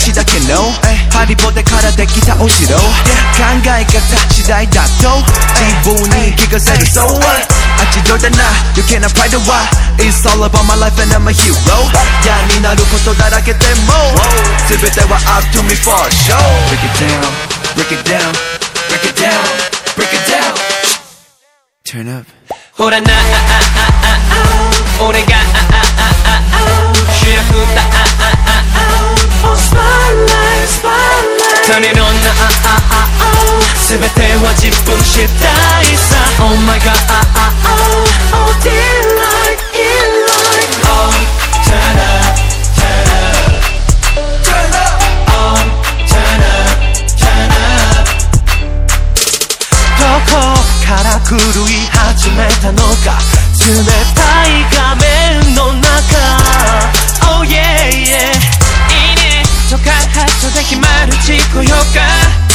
から形だけのハリボテからできたお城考え方次第だと自分に気がせる So what 立ち寄だな余計なプライドは It's all about my life and I'm a hero 嫌になることだらけでも全ては up to me for sure Break it down Break it down Break it down Break it down Turn up ほらな俺 は自分次第さ Oh my god Oh delight delight Oh turn up turn up turn up Oh turn up turn up どこから狂い始めたのか冷たい画面の中 Oh yeah yeah いいねとかハットで決まる自己評価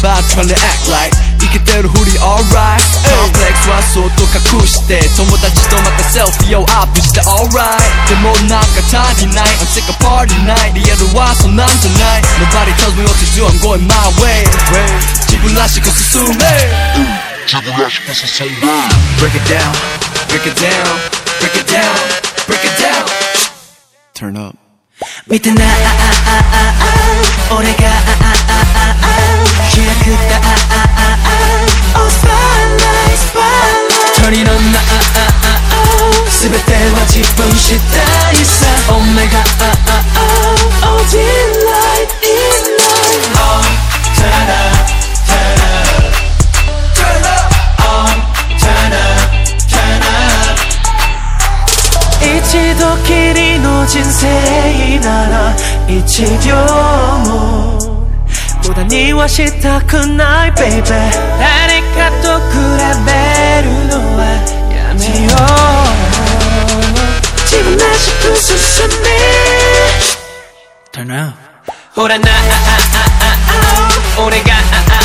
も気づけば trying to act like イケてるふり alright コンプレックスはそっと隠して友達とまたセルフィーをアップして alright でもなんか足りない I'm sick of party night リアルはそんなんじゃない Nobody tells me what to do I'm going my way 自分らしく進め Break it down Break it down Break it down Break it down Turn up 見てな俺が 人生なら一秒も無駄にはしたくない baby 誰かと比べるのはやめよう。自分らしく進め。Turn up ほらな俺が